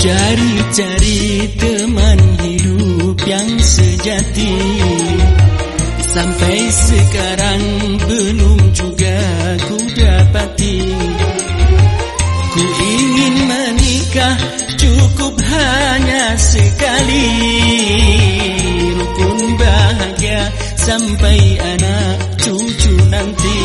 Cari-cari teman hidup yang sejati. Sampai sekarang belum juga ku dapati. Ku ingin menikah cukup hanya sekali. Rukun bahagia sampai anak cucu nanti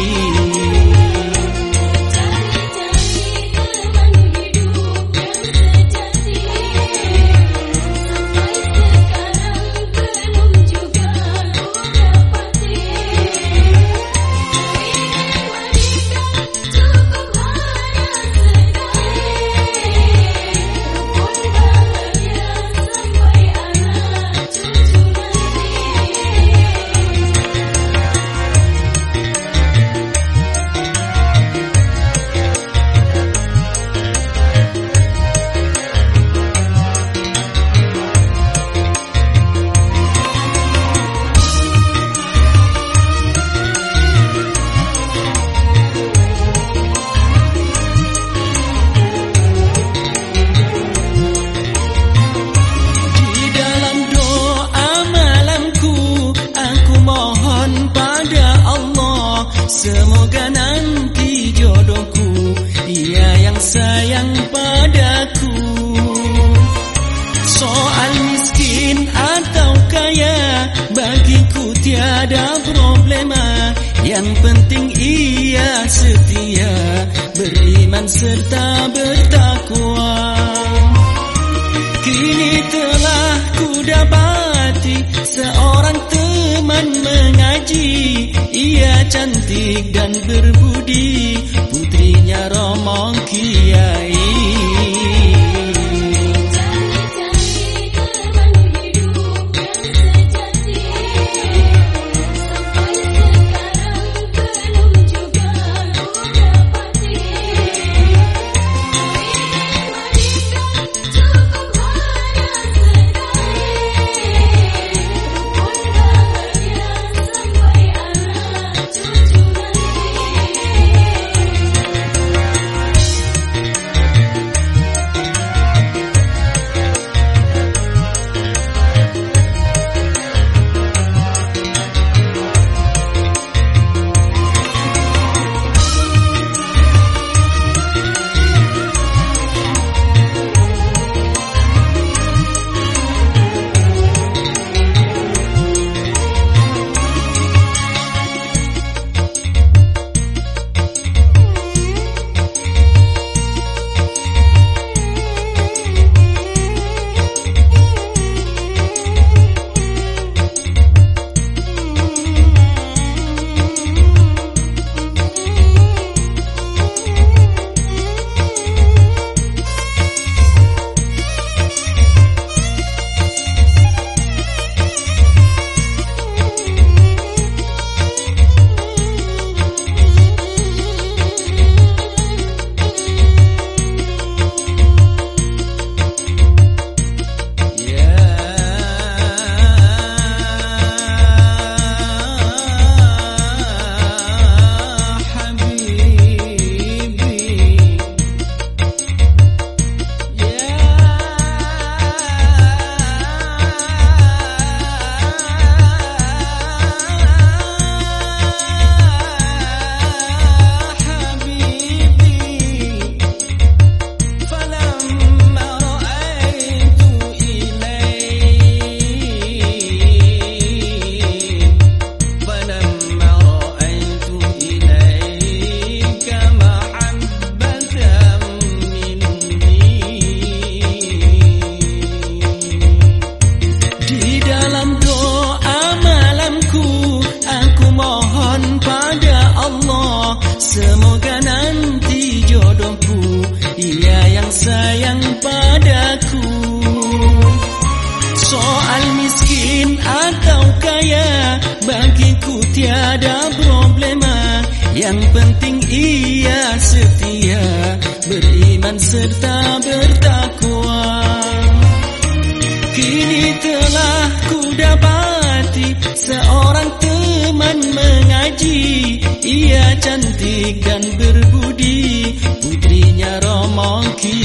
Yang penting ia setia Beriman serta bertakwa. Kini telah ku dapati Seorang teman mengaji. Ia cantik dan berbudi Putrinya Romo Kiai Semoga nanti jodohku Ia yang sayang padaku. Soal miskin atau kaya Bagiku tiada problema. Yang penting ia setia Beriman serta cantik dan berbudi Putrinya Romo Kiai